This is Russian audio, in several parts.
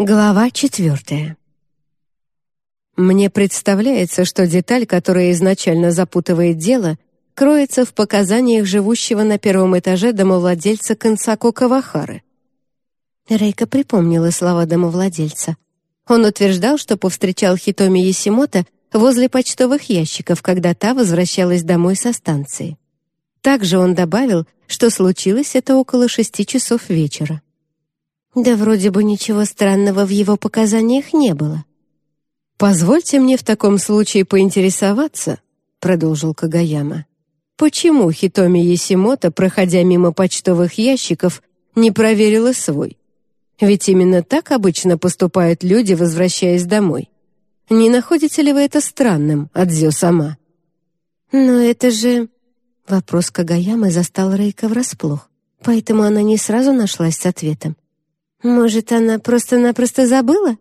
Глава четвертая. Мне представляется, что деталь, которая изначально запутывает дело, кроется в показаниях живущего на первом этаже домовладельца Консако Кавахары. Рейка припомнила слова домовладельца. Он утверждал, что повстречал Хитоми Ясимото возле почтовых ящиков, когда та возвращалась домой со станции. Также он добавил, что случилось это около шести часов вечера. Да вроде бы ничего странного в его показаниях не было. «Позвольте мне в таком случае поинтересоваться», — продолжил Кагаяма. «Почему Хитоми Ясимото, проходя мимо почтовых ящиков, не проверила свой? Ведь именно так обычно поступают люди, возвращаясь домой. Не находите ли вы это странным, Адзё сама?» «Но это же...» Вопрос Кагаямы застал Рейка врасплох, поэтому она не сразу нашлась с ответом. Может, она просто-напросто забыла?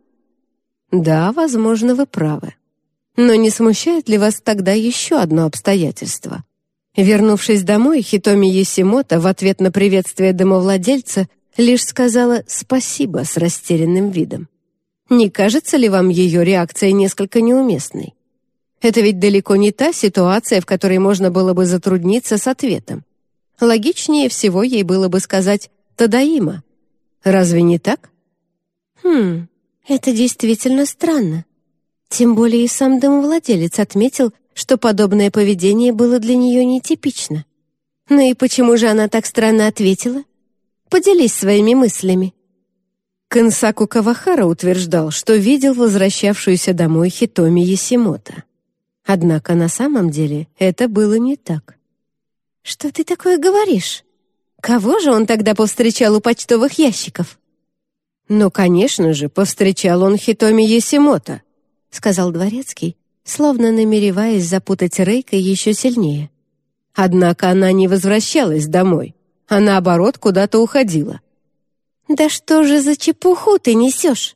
Да, возможно, вы правы. Но не смущает ли вас тогда еще одно обстоятельство? Вернувшись домой, Хитоми Есимото в ответ на приветствие домовладельца лишь сказала «спасибо» с растерянным видом. Не кажется ли вам ее реакция несколько неуместной? Это ведь далеко не та ситуация, в которой можно было бы затрудниться с ответом. Логичнее всего ей было бы сказать «тадаима», Разве не так? Хм, это действительно странно. Тем более и сам домовладелец отметил, что подобное поведение было для нее нетипично. Ну и почему же она так странно ответила? Поделись своими мыслями. Кансаку Кавахара утверждал, что видел возвращавшуюся домой Хитоми Ясимото. Однако на самом деле это было не так. «Что ты такое говоришь?» Кого же он тогда повстречал у почтовых ящиков? «Ну, конечно же, повстречал он Хитоми Есимото», — сказал Дворецкий, словно намереваясь запутать Рейка еще сильнее. Однако она не возвращалась домой, а наоборот куда-то уходила. «Да что же за чепуху ты несешь?»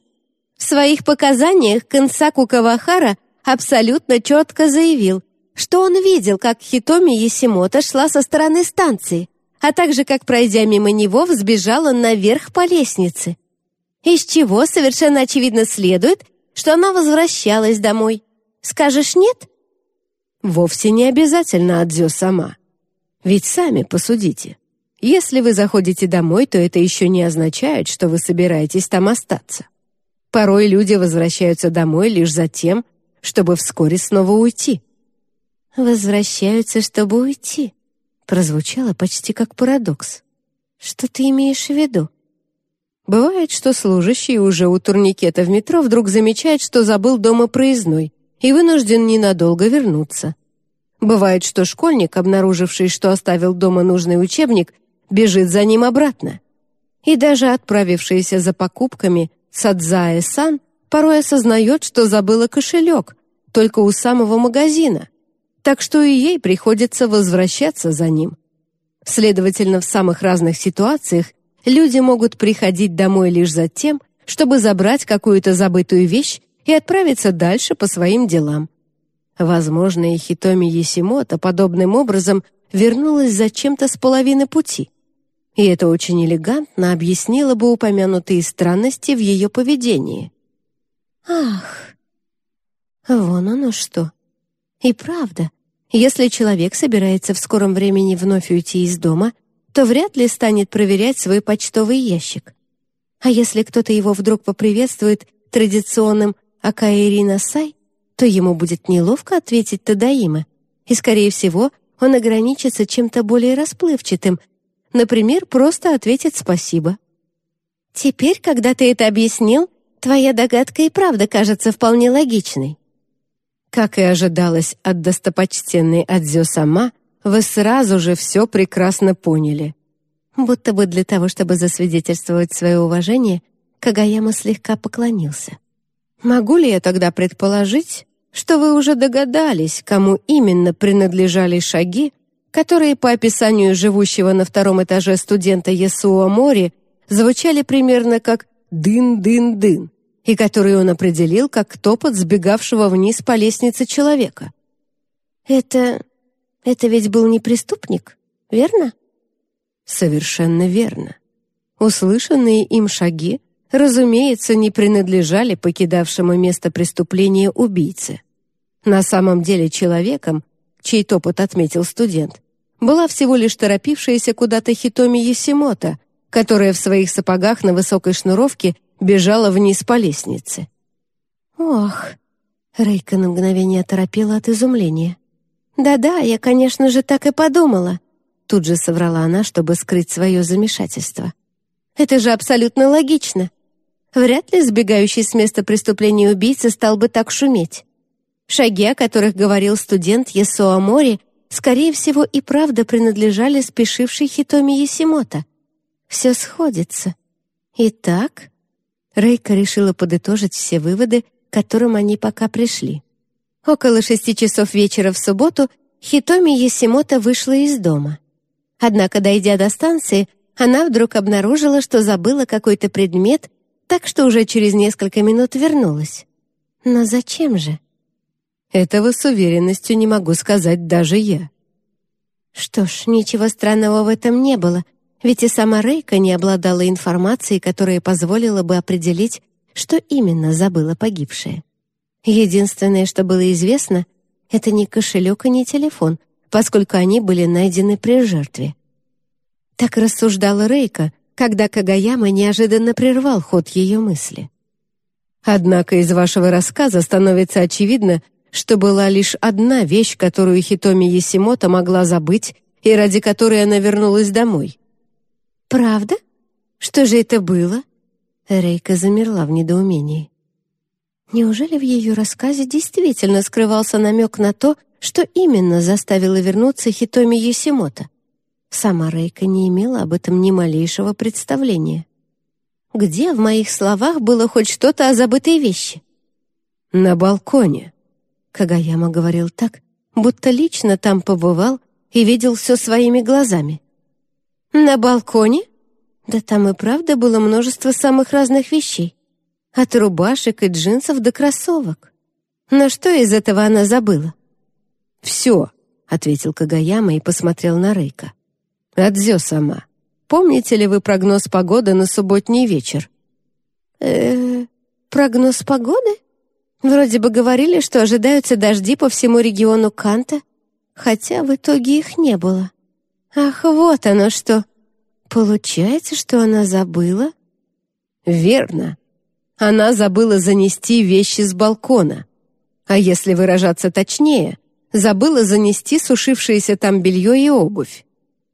В своих показаниях Кансаку Кавахара абсолютно четко заявил, что он видел, как Хитоми Есимото шла со стороны станции, а также, как, пройдя мимо него, взбежала наверх по лестнице. Из чего совершенно очевидно следует, что она возвращалась домой. Скажешь «нет»? Вовсе не обязательно Адзё сама. Ведь сами посудите. Если вы заходите домой, то это еще не означает, что вы собираетесь там остаться. Порой люди возвращаются домой лишь за тем, чтобы вскоре снова уйти. Возвращаются, чтобы уйти прозвучало почти как парадокс. «Что ты имеешь в виду?» Бывает, что служащий уже у турникета в метро вдруг замечает, что забыл дома проездной и вынужден ненадолго вернуться. Бывает, что школьник, обнаруживший, что оставил дома нужный учебник, бежит за ним обратно. И даже отправившаяся за покупками Садзаэ-сан порой осознает, что забыла кошелек, только у самого магазина, так что и ей приходится возвращаться за ним. Следовательно, в самых разных ситуациях люди могут приходить домой лишь за тем, чтобы забрать какую-то забытую вещь и отправиться дальше по своим делам. Возможно, и Хитоми Есимото подобным образом вернулась зачем-то с половины пути. И это очень элегантно объяснило бы упомянутые странности в ее поведении. «Ах, вон оно что!» И правда, если человек собирается в скором времени вновь уйти из дома, то вряд ли станет проверять свой почтовый ящик. А если кто-то его вдруг поприветствует традиционным «Акаэрина Сай», то ему будет неловко ответить Тадаима, и, скорее всего, он ограничится чем-то более расплывчатым, например, просто ответит «спасибо». Теперь, когда ты это объяснил, твоя догадка и правда кажется вполне логичной. Как и ожидалось от достопочтенной Адзё сама, вы сразу же все прекрасно поняли. Будто бы для того, чтобы засвидетельствовать свое уважение, Кагаяма слегка поклонился. «Могу ли я тогда предположить, что вы уже догадались, кому именно принадлежали шаги, которые по описанию живущего на втором этаже студента Ясуа Мори звучали примерно как «дын-дын-дын», и который он определил как топот сбегавшего вниз по лестнице человека. «Это... это ведь был не преступник, верно?» «Совершенно верно. Услышанные им шаги разумеется, не принадлежали покидавшему место преступления убийце. На самом деле человеком, чей топот отметил студент, была всего лишь торопившаяся куда-то Хитоми Ясимото, которая в своих сапогах на высокой шнуровке бежала вниз по лестнице. «Ох!» — Рейка на мгновение оторопела от изумления. «Да-да, я, конечно же, так и подумала», — тут же соврала она, чтобы скрыть свое замешательство. «Это же абсолютно логично. Вряд ли сбегающий с места преступления убийца стал бы так шуметь. Шаги, о которых говорил студент Ясуа Мори, скорее всего, и правда принадлежали спешившей Хитоми Ясимото. Все сходится. Итак, Рейка решила подытожить все выводы, к которым они пока пришли. Около шести часов вечера в субботу Хитоми Ясимото вышла из дома. Однако, дойдя до станции, она вдруг обнаружила, что забыла какой-то предмет, так что уже через несколько минут вернулась. Но зачем же? Этого с уверенностью не могу сказать даже я. Что ж, ничего странного в этом не было, ведь и сама Рейка не обладала информацией, которая позволила бы определить, что именно забыла погибшая. Единственное, что было известно, это не кошелек и не телефон, поскольку они были найдены при жертве. Так рассуждала Рейка, когда Кагаяма неожиданно прервал ход ее мысли. Однако из вашего рассказа становится очевидно, что была лишь одна вещь, которую Хитоми Ясимото могла забыть и ради которой она вернулась домой. «Правда? Что же это было?» Рейка замерла в недоумении. Неужели в ее рассказе действительно скрывался намек на то, что именно заставило вернуться Хитоми Ясимото? Сама Рейка не имела об этом ни малейшего представления. Где в моих словах было хоть что-то о забытой вещи? «На балконе», Кагаяма говорил так, будто лично там побывал и видел все своими глазами. «На балконе? Да там и правда было множество самых разных вещей. От рубашек и джинсов до кроссовок. Но что из этого она забыла?» «Все», — ответил Кагаяма и посмотрел на Рейка. «Адзё сама. Помните ли вы прогноз погоды на субботний вечер?» «Э-э, прогноз погоды?» Вроде бы говорили, что ожидаются дожди по всему региону Канта, хотя в итоге их не было. Ах, вот оно что. Получается, что она забыла? Верно. Она забыла занести вещи с балкона. А если выражаться точнее, забыла занести сушившееся там белье и обувь.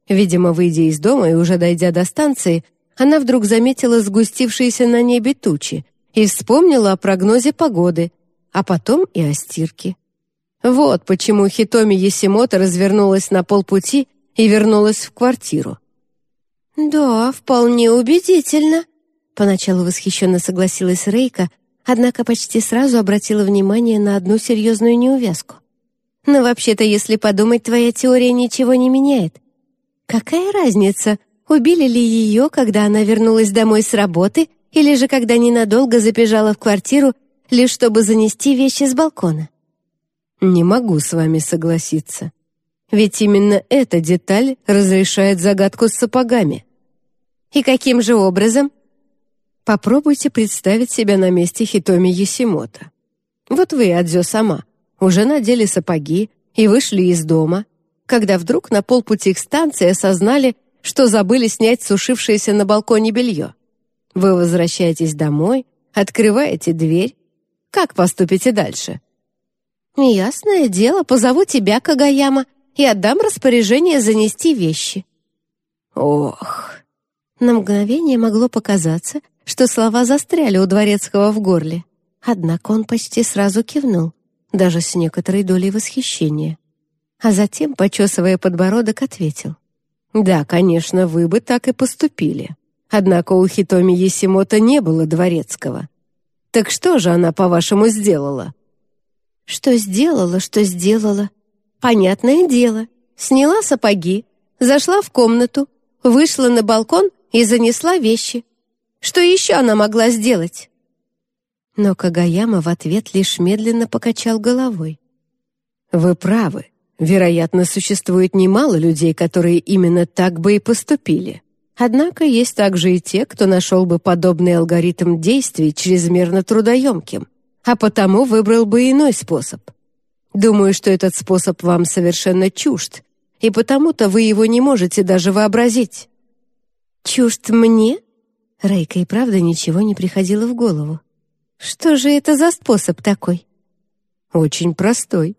Видимо, выйдя из дома и уже дойдя до станции, она вдруг заметила сгустившиеся на небе тучи и вспомнила о прогнозе погоды, а потом и о стирке. Вот почему Хитоми Ясимото развернулась на полпути и вернулась в квартиру. «Да, вполне убедительно», — поначалу восхищенно согласилась Рейка, однако почти сразу обратила внимание на одну серьезную неувязку. «Но вообще-то, если подумать, твоя теория ничего не меняет. Какая разница, убили ли ее, когда она вернулась домой с работы, или же когда ненадолго забежала в квартиру лишь чтобы занести вещи с балкона. Не могу с вами согласиться. Ведь именно эта деталь разрешает загадку с сапогами. И каким же образом? Попробуйте представить себя на месте Хитоми Ясимото. Вот вы, Адзё сама, уже надели сапоги и вышли из дома, когда вдруг на полпути к станции осознали, что забыли снять сушившееся на балконе белье. Вы возвращаетесь домой, открываете дверь как поступите дальше?» «Ясное дело, позову тебя, Кагаяма, и отдам распоряжение занести вещи». «Ох!» На мгновение могло показаться, что слова застряли у Дворецкого в горле. Однако он почти сразу кивнул, даже с некоторой долей восхищения. А затем, почесывая подбородок, ответил. «Да, конечно, вы бы так и поступили. Однако у Хитоми Есимото не было Дворецкого. Так что же она, по-вашему, сделала?» «Что сделала, что сделала? Понятное дело. Сняла сапоги, зашла в комнату, вышла на балкон и занесла вещи. Что еще она могла сделать?» Но Кагаяма в ответ лишь медленно покачал головой. «Вы правы. Вероятно, существует немало людей, которые именно так бы и поступили. Однако есть также и те, кто нашел бы подобный алгоритм действий чрезмерно трудоемким, а потому выбрал бы иной способ. Думаю, что этот способ вам совершенно чужд, и потому-то вы его не можете даже вообразить». «Чужд мне?» Рейка и правда ничего не приходило в голову. «Что же это за способ такой?» «Очень простой.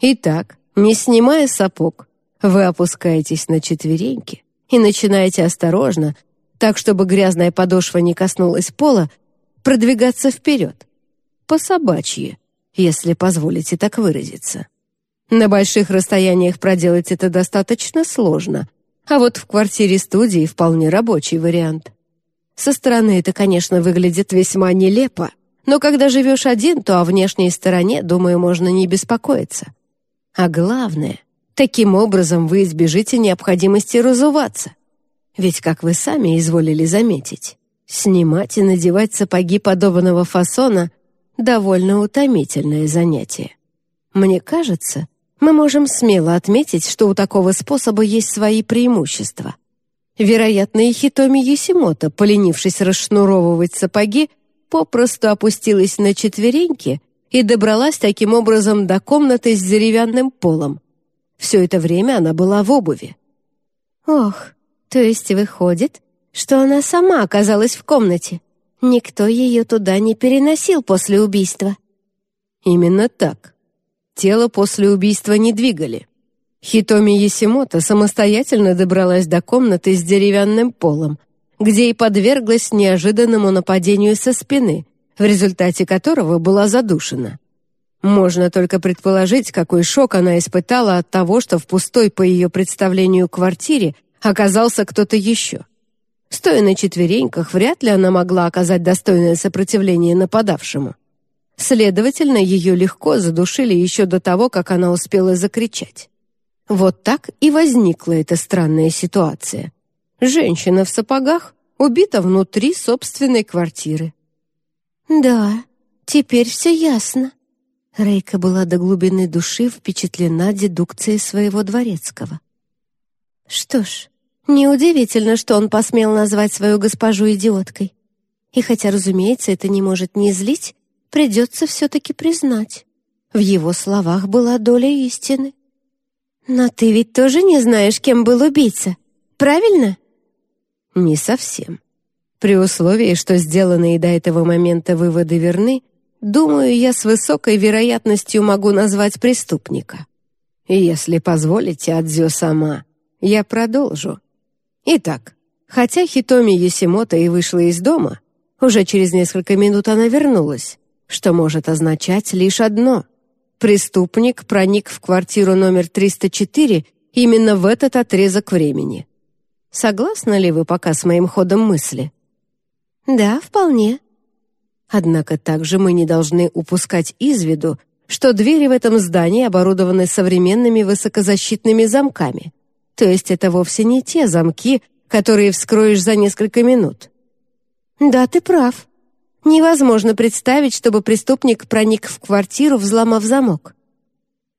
Итак, не снимая сапог, вы опускаетесь на четвереньки и начинаете осторожно, так чтобы грязная подошва не коснулась пола, продвигаться вперед. По собачьи, если позволите так выразиться. На больших расстояниях проделать это достаточно сложно, а вот в квартире-студии вполне рабочий вариант. Со стороны это, конечно, выглядит весьма нелепо, но когда живешь один, то о внешней стороне, думаю, можно не беспокоиться. А главное, таким образом вы избежите необходимости разуваться. Ведь, как вы сами изволили заметить, снимать и надевать сапоги подобного фасона — довольно утомительное занятие. Мне кажется, мы можем смело отметить, что у такого способа есть свои преимущества. Вероятно, и Хитоми Есимото, поленившись расшнуровывать сапоги, попросту опустилась на четвереньки и добралась таким образом до комнаты с деревянным полом. Все это время она была в обуви. «Ох, то есть выходит, что она сама оказалась в комнате. Никто ее туда не переносил после убийства». «Именно так. Тело после убийства не двигали. Хитоми Есимото самостоятельно добралась до комнаты с деревянным полом, где и подверглась неожиданному нападению со спины, в результате которого была задушена. Можно только предположить, какой шок она испытала от того, что в пустой по ее представлению квартире оказался кто-то еще. Стоя на четвереньках, вряд ли она могла оказать достойное сопротивление нападавшему. Следовательно, ее легко задушили еще до того, как она успела закричать. Вот так и возникла эта странная ситуация. Женщина в сапогах убита внутри собственной квартиры. «Да, теперь все ясно». Рейка была до глубины души впечатлена дедукцией своего дворецкого. Что ж, неудивительно, что он посмел назвать свою госпожу идиоткой. И хотя, разумеется, это не может не злить, придется все-таки признать. В его словах была доля истины. «Но ты ведь тоже не знаешь, кем был убийца, правильно?» «Не совсем. При условии, что сделанные до этого момента выводы верны, думаю, я с высокой вероятностью могу назвать преступника. И если позволите, Адзё сама, я продолжу. Итак, хотя Хитоми Юсимото и вышла из дома, уже через несколько минут она вернулась, что может означать лишь одно. Преступник проник в квартиру номер 304 именно в этот отрезок времени. Согласны ли вы пока с моим ходом мысли? Да, вполне. Однако также мы не должны упускать из виду, что двери в этом здании оборудованы современными высокозащитными замками. То есть это вовсе не те замки, которые вскроешь за несколько минут. Да, ты прав. Невозможно представить, чтобы преступник проник в квартиру, взломав замок.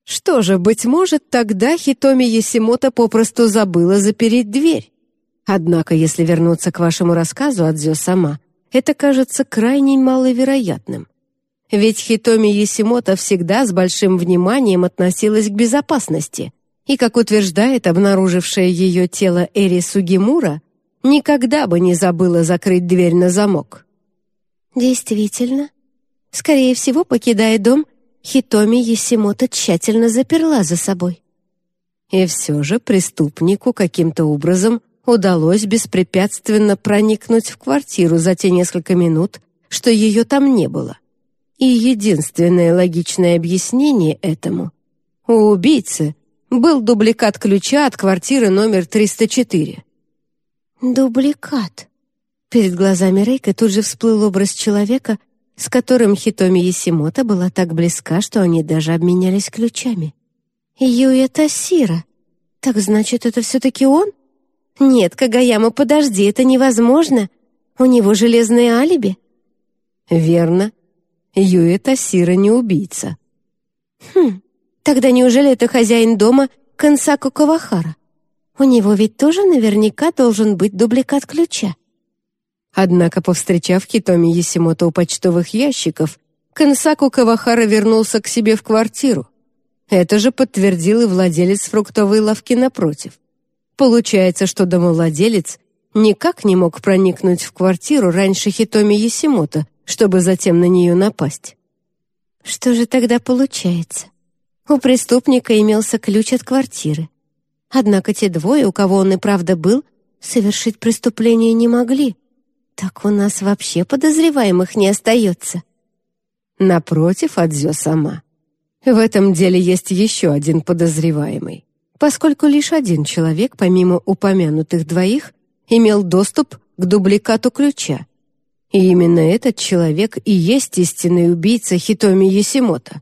Что же, быть может, тогда Хитоми Ясимото попросту забыла запереть дверь. Однако, если вернуться к вашему рассказу, Адзё сама, это кажется крайне маловероятным. Ведь Хитоми Ясимото всегда с большим вниманием относилась к безопасности, и, как утверждает обнаружившая ее тело Эри Сугимура, никогда бы не забыла закрыть дверь на замок. Действительно. Скорее всего, покидая дом, Хитоми Ясимото тщательно заперла за собой. И все же преступнику каким-то образом удалось беспрепятственно проникнуть в квартиру за те несколько минут, что ее там не было. И единственное логичное объяснение этому — у убийцы был дубликат ключа от квартиры номер 304. Дубликат. Перед глазами Рейка тут же всплыл образ человека, с которым Хитоми Ясимото была так близка, что они даже обменялись ключами. Юя Тасира. Так значит, это все-таки он? Нет, Кагаяма, подожди, это невозможно. У него железное алиби. Верно. Юя Тасира не убийца. Хм, тогда неужели это хозяин дома Кансаку Кавахара? У него ведь тоже наверняка должен быть дубликат ключа. Однако, повстречав Хитоми Ясимото у почтовых ящиков, Кансаку Кавахара вернулся к себе в квартиру. Это же подтвердил и владелец фруктовой лавки напротив. Получается, что домовладелец никак не мог проникнуть в квартиру раньше Хитоми Ясимото, чтобы затем на нее напасть. Что же тогда получается? У преступника имелся ключ от квартиры. Однако те двое, у кого он и правда был, совершить преступление не могли. Так у нас вообще подозреваемых не остается. Напротив, Адзё сама. В этом деле есть еще один подозреваемый, поскольку лишь один человек, помимо упомянутых двоих, имел доступ к дубликату ключа. И именно этот человек и есть истинный убийца Хитоми Ясимото.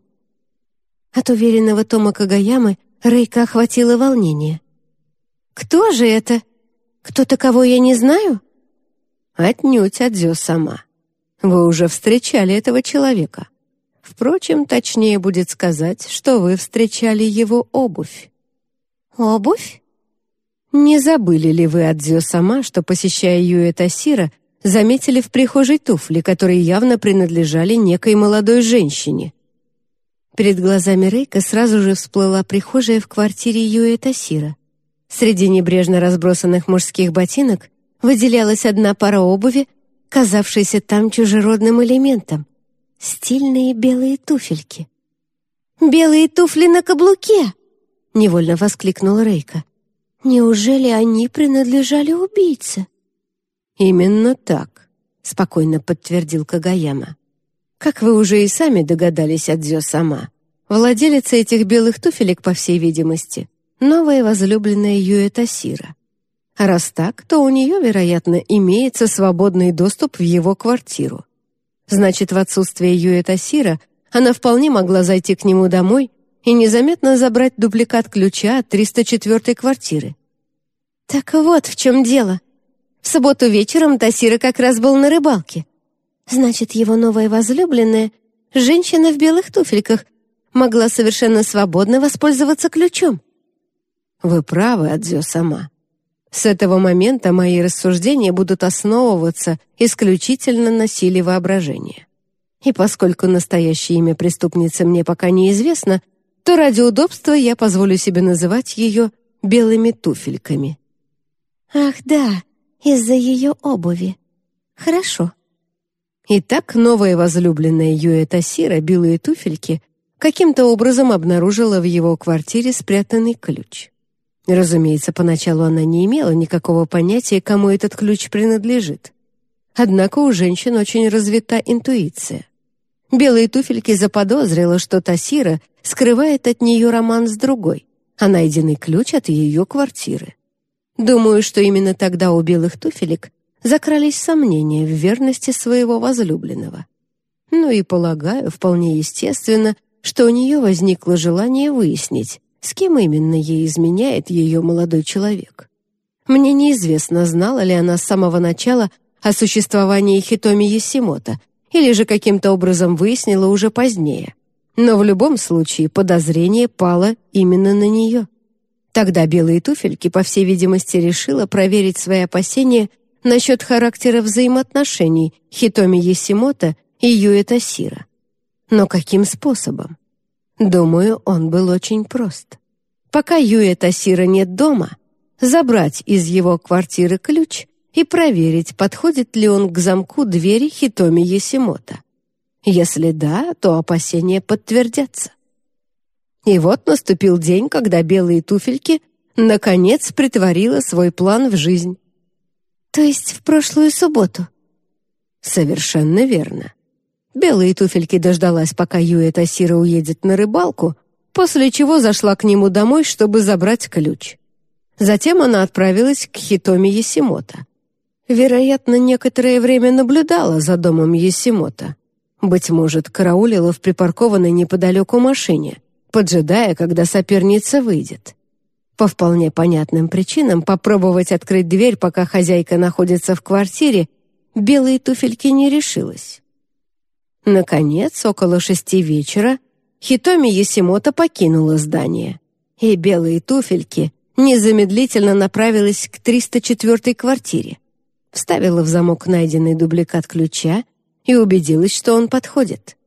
От уверенного Тома Кагаямы Рейка охватило волнение. «Кто же это? Кто-то, кого я не знаю?» «Отнюдь, Адзё сама. Вы уже встречали этого человека. Впрочем, точнее будет сказать, что вы встречали его обувь». «Обувь?» Не забыли ли вы, Адзё сама, что, посещая Юэ Тасира, заметили в прихожей туфли, которые явно принадлежали некой молодой женщине? Перед глазами Рейка сразу же всплыла прихожая в квартире Юэ Тасира. Среди небрежно разбросанных мужских ботинок выделялась одна пара обуви, казавшаяся там чужеродным элементом — стильные белые туфельки. «Белые туфли на каблуке!» — невольно воскликнул Рейка. «Неужели они принадлежали убийце?» «Именно так», — спокойно подтвердил Кагаяма. «Как вы уже и сами догадались, Адзё сама, владелица этих белых туфелек, по всей видимости, новая возлюбленная Юэтасира. А раз так, то у нее, вероятно, имеется свободный доступ в его квартиру. Значит, в отсутствие Юэтасира она вполне могла зайти к нему домой и незаметно забрать дубликат ключа от 304-й квартиры. «Так вот в чем дело. В субботу вечером Тасира как раз был на рыбалке. Значит, его новая возлюбленная, женщина в белых туфельках, могла совершенно свободно воспользоваться ключом. Вы правы, Адзё сама. С этого момента мои рассуждения будут основываться исключительно на силе воображения. И поскольку настоящее имя преступницы мне пока неизвестно, то ради удобства я позволю себе называть ее белыми туфельками. Ах да, из-за ее обуви. Хорошо. Итак, новая возлюбленная Юэ Тасира, белые туфельки, каким-то образом обнаружила в его квартире спрятанный ключ. Разумеется, поначалу она не имела никакого понятия, кому этот ключ принадлежит. Однако у женщин очень развита интуиция. Белые туфельки заподозрила, что Тасира скрывает от нее роман с другой, а найденный ключ от ее квартиры. Думаю, что именно тогда у белых туфелек закрались сомнения в верности своего возлюбленного. Ну и, полагаю, вполне естественно, что у нее возникло желание выяснить, с кем именно ей изменяет ее молодой человек. Мне неизвестно, знала ли она с самого начала о существовании Хитоми Ясимото или же каким-то образом выяснила уже позднее. Но в любом случае подозрение пало именно на нее. Тогда белые туфельки, по всей видимости, решила проверить свои опасения насчет характера взаимоотношений Хитоми Ясимото и Юэ Тасира. Но каким способом? Думаю, он был очень прост. Пока Юэ Тасира нет дома, забрать из его квартиры ключ и проверить, подходит ли он к замку двери Хитоми Ясимото. Если да, то опасения подтвердятся. И вот наступил день, когда белые туфельки наконец притворила свой план в жизнь. То есть в прошлую субботу? Совершенно верно. Белые туфельки дождалась, пока Юэ Тасира уедет на рыбалку, после чего зашла к нему домой, чтобы забрать ключ. Затем она отправилась к Хитоми Ясимото. Вероятно, некоторое время наблюдала за домом Ясимото. Быть может, караулила в припаркованной неподалеку машине, поджидая, когда соперница выйдет. По вполне понятным причинам попробовать открыть дверь, пока хозяйка находится в квартире, белые туфельки не решилась. Наконец, около шести вечера, Хитоми Ясимото покинула здание, и белые туфельки, незамедлительно направилась к 304-й квартире, вставила в замок найденный дубликат ключа и убедилась, что он подходит.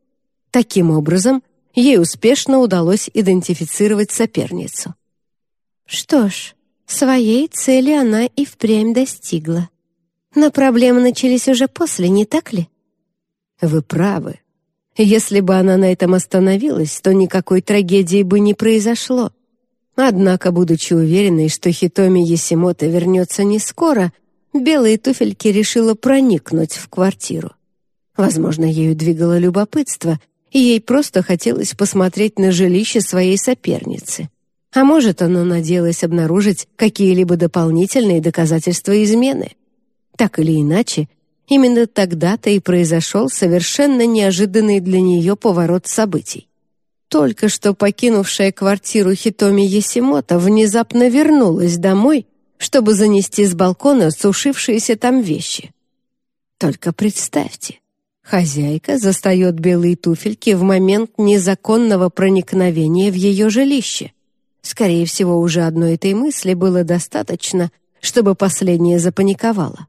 Таким образом, ей успешно удалось идентифицировать соперницу. Что ж, своей цели она и впрямь достигла. Но проблемы начались уже после, не так ли? Вы правы. Если бы она на этом остановилась, то никакой трагедии бы не произошло. Однако, будучи уверенной, что Хитоми Есимото вернется не скоро, белые туфельки решила проникнуть в квартиру. Возможно, ею двигало любопытство, и ей просто хотелось посмотреть на жилище своей соперницы. А может, она надеялась обнаружить какие-либо дополнительные доказательства измены. Так или иначе, именно тогда-то и произошел совершенно неожиданный для нее поворот событий. Только что покинувшая квартиру Хитоми Есимото внезапно вернулась домой, чтобы занести с балкона сушившиеся там вещи. Только представьте, хозяйка застает белые туфельки в момент незаконного проникновения в ее жилище. Скорее всего, уже одной этой мысли было достаточно, чтобы последняя запаниковала.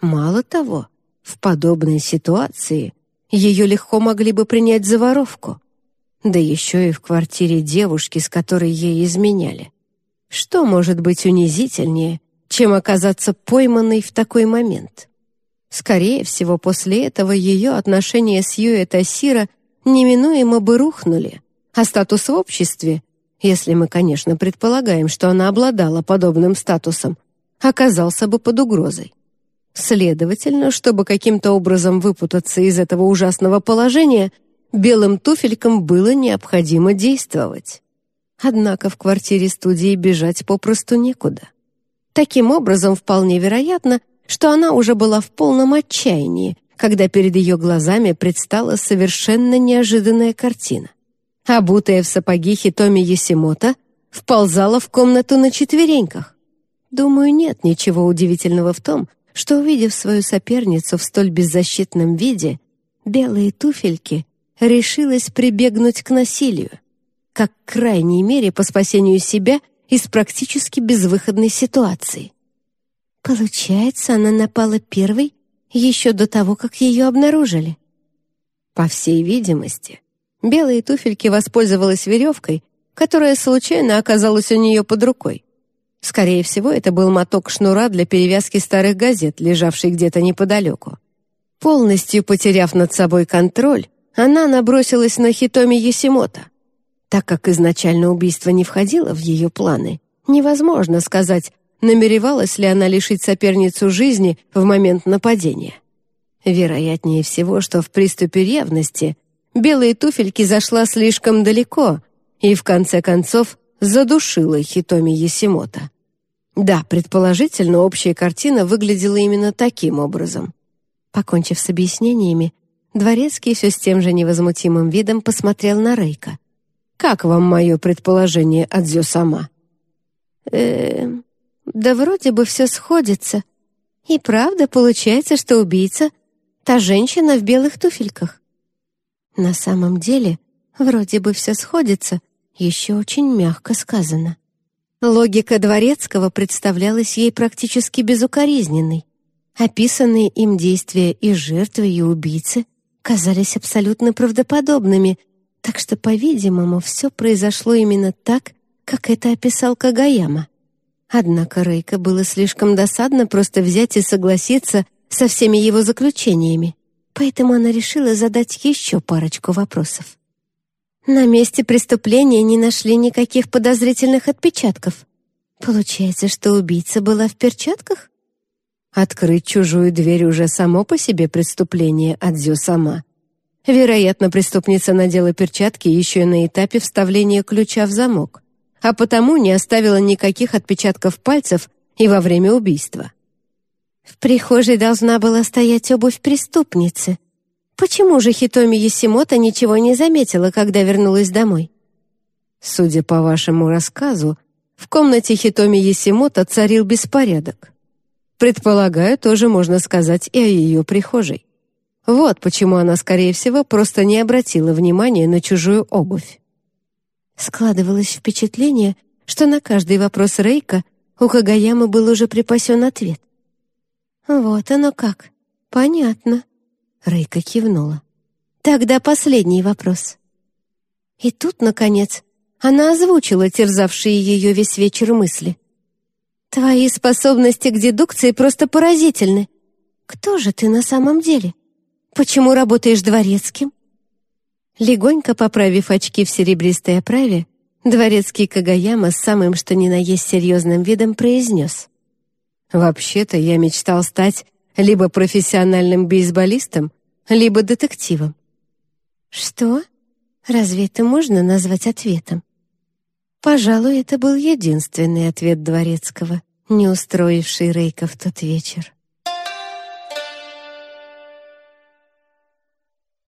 Мало того, в подобной ситуации ее легко могли бы принять за воровку. Да еще и в квартире девушки, с которой ей изменяли. Что может быть унизительнее, чем оказаться пойманной в такой момент? Скорее всего, после этого ее отношения с Юэ Тасира неминуемо бы рухнули, а статус в обществе, если мы, конечно, предполагаем, что она обладала подобным статусом, оказался бы под угрозой. Следовательно, чтобы каким-то образом выпутаться из этого ужасного положения, белым туфелькам было необходимо действовать. Однако в квартире студии бежать попросту некуда. Таким образом, вполне вероятно, что она уже была в полном отчаянии, когда перед ее глазами предстала совершенно неожиданная картина. Обутая в сапоги Хитоми Есимото вползала в комнату на четвереньках. Думаю, нет ничего удивительного в том, что, увидев свою соперницу в столь беззащитном виде, белые туфельки решилась прибегнуть к насилию, как крайней мере по спасению себя из практически безвыходной ситуации. Получается, она напала первой еще до того, как ее обнаружили. По всей видимости, белые туфельки воспользовалась веревкой, которая случайно оказалась у нее под рукой. Скорее всего, это был моток шнура для перевязки старых газет, лежавший где-то неподалеку. Полностью потеряв над собой контроль, она набросилась на Хитоми Есимото. Так как изначально убийство не входило в ее планы, невозможно сказать, намеревалась ли она лишить соперницу жизни в момент нападения. Вероятнее всего, что в приступе ревности белые туфельки зашла слишком далеко и, в конце концов, задушила Хитоми Есимото. Да, предположительно, общая картина выглядела именно таким образом. Покончив с объяснениями, Дворецкий все с тем же невозмутимым видом посмотрел на Рейка. «Как вам мое предположение, Адзю сама?» э да вроде бы все сходится. И правда получается, что убийца — та женщина в белых туфельках. На самом деле, вроде бы все сходится, еще очень мягко сказано. Логика Дворецкого представлялась ей практически безукоризненной. Описанные им действия и жертвы, и убийцы казались абсолютно правдоподобными, так что, по-видимому, все произошло именно так, как это описал Кагаяма. Однако Рейка было слишком досадно просто взять и согласиться со всеми его заключениями, поэтому она решила задать еще парочку вопросов. На месте преступления не нашли никаких подозрительных отпечатков. Получается, что убийца была в перчатках? Открыть чужую дверь уже само по себе преступление, Адзю сама. Вероятно, преступница надела перчатки еще и на этапе вставления ключа в замок, а потому не оставила никаких отпечатков пальцев и во время убийства. В прихожей должна была стоять обувь преступницы, Почему же Хитоми Есимото ничего не заметила, когда вернулась домой? Судя по вашему рассказу, в комнате Хитоми Есимото царил беспорядок. Предполагаю, тоже можно сказать и о ее прихожей. Вот почему она, скорее всего, просто не обратила внимания на чужую обувь. Складывалось впечатление, что на каждый вопрос Рейка у Кагаямы был уже припасен ответ. «Вот оно как. Понятно». Рейка кивнула. «Тогда последний вопрос». И тут, наконец, она озвучила терзавшие ее весь вечер мысли. «Твои способности к дедукции просто поразительны. Кто же ты на самом деле? Почему работаешь дворецким?» Легонько поправив очки в серебристой оправе, дворецкий Кагаяма с самым что ни на есть серьезным видом произнес. «Вообще-то я мечтал стать либо профессиональным бейсболистом, либо детективом». «Что? Разве это можно назвать ответом?» Пожалуй, это был единственный ответ Дворецкого, не устроивший Рейка в тот вечер.